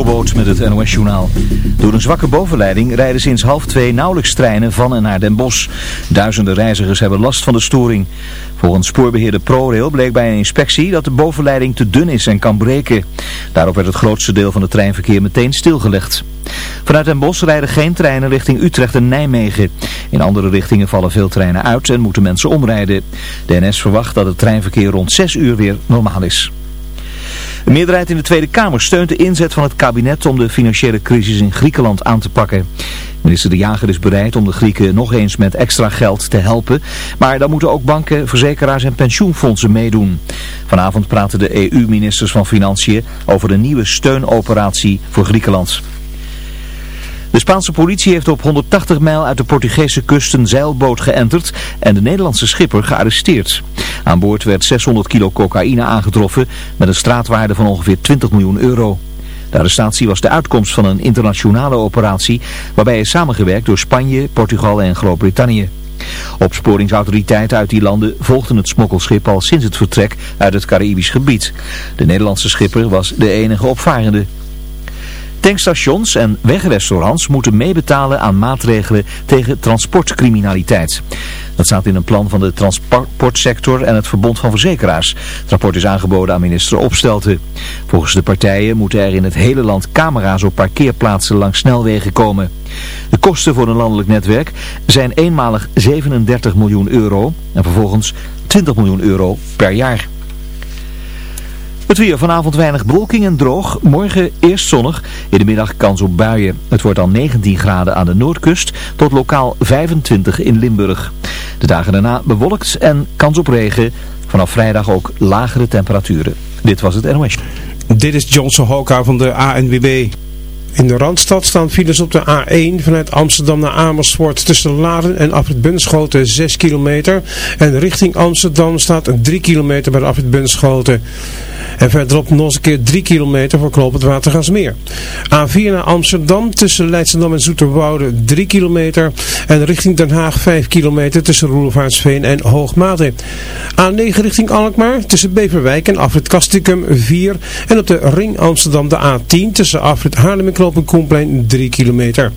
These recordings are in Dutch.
Met het NOS Journaal. Door een zwakke bovenleiding rijden sinds half twee nauwelijks treinen van en naar Den Bosch. Duizenden reizigers hebben last van de storing. Volgens spoorbeheerder ProRail bleek bij een inspectie dat de bovenleiding te dun is en kan breken. Daarop werd het grootste deel van het treinverkeer meteen stilgelegd. Vanuit Den Bosch rijden geen treinen richting Utrecht en Nijmegen. In andere richtingen vallen veel treinen uit en moeten mensen omrijden. De NS verwacht dat het treinverkeer rond 6 uur weer normaal is. De meerderheid in de Tweede Kamer steunt de inzet van het kabinet om de financiële crisis in Griekenland aan te pakken. Minister De Jager is bereid om de Grieken nog eens met extra geld te helpen. Maar dan moeten ook banken, verzekeraars en pensioenfondsen meedoen. Vanavond praten de EU-ministers van Financiën over een nieuwe steunoperatie voor Griekenland. De Spaanse politie heeft op 180 mijl uit de Portugese kust een zeilboot geënterd en de Nederlandse schipper gearresteerd. Aan boord werd 600 kilo cocaïne aangetroffen met een straatwaarde van ongeveer 20 miljoen euro. De arrestatie was de uitkomst van een internationale operatie waarbij is samengewerkt door Spanje, Portugal en Groot-Brittannië. Opsporingsautoriteiten uit die landen volgden het smokkelschip al sinds het vertrek uit het Caribisch gebied. De Nederlandse schipper was de enige opvarende. Tankstations en wegrestaurants moeten meebetalen aan maatregelen tegen transportcriminaliteit. Dat staat in een plan van de transportsector en het Verbond van Verzekeraars. Het rapport is aangeboden aan minister Opstelten. Volgens de partijen moeten er in het hele land camera's op parkeerplaatsen langs snelwegen komen. De kosten voor een landelijk netwerk zijn eenmalig 37 miljoen euro en vervolgens 20 miljoen euro per jaar. Het weer vanavond weinig bewolking en droog. Morgen eerst zonnig. In de middag kans op buien. Het wordt dan 19 graden aan de noordkust tot lokaal 25 in Limburg. De dagen daarna bewolkt en kans op regen. Vanaf vrijdag ook lagere temperaturen. Dit was het NOS. Dit is Johnson Hoka van de ANWB. In de Randstad staan files op de A1 vanuit Amsterdam naar Amersfoort tussen Laren en Afrit Bunschoten 6 kilometer. En richting Amsterdam staat 3 kilometer bij Afrit Bunschoten. En verderop nog eens een keer 3 kilometer voor Kloop het Watergasmeer. A4 naar Amsterdam tussen Leidschendam en Zoeterwoude 3 kilometer. En richting Den Haag 5 kilometer tussen Roelevaartsveen en Hoogmade. A9 richting Alkmaar tussen Beverwijk en Afrit Kastikum 4. En op de ring Amsterdam de A10 tussen Afrit Haarlem en Knoop Koenplein 3 kilometer.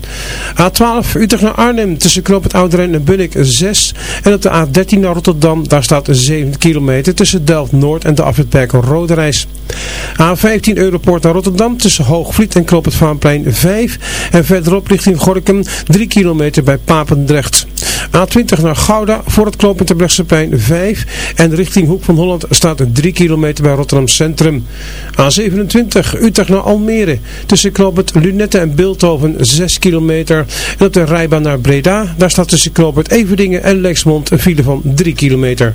A12 Utrecht naar Arnhem tussen Knoop het Ouderen en Bunnik 6. En op de A13 naar Rotterdam daar staat 7 kilometer tussen Delft Noord en de Afritberg Rode Reis. A15 Europoort naar Rotterdam tussen Hoogvliet en Knoop Vaanplein 5. En verderop richting Gorkum 3 kilometer bij Papendrecht. A20 naar Gouda voor het knooppunt Terbrechtseplein 5. En richting Hoek van Holland staat 3 kilometer bij Rotterdam Centrum. A27 Utrecht naar Almere tussen knooppunt Lunette en Beeldhoven 6 kilometer. En op de rijbaan naar Breda, daar staat tussen knooppunt Everdingen en Lexmond een file van 3 kilometer.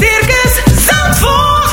Circus Zandvoort.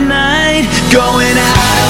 Tonight, going out.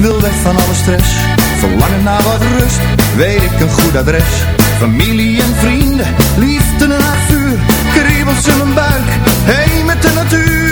wil weg van alle stress. Verlangen naar wat rust, weet ik een goed adres. Familie en vrienden, liefde en vuur. Kriebels in mijn buik, heen met de natuur.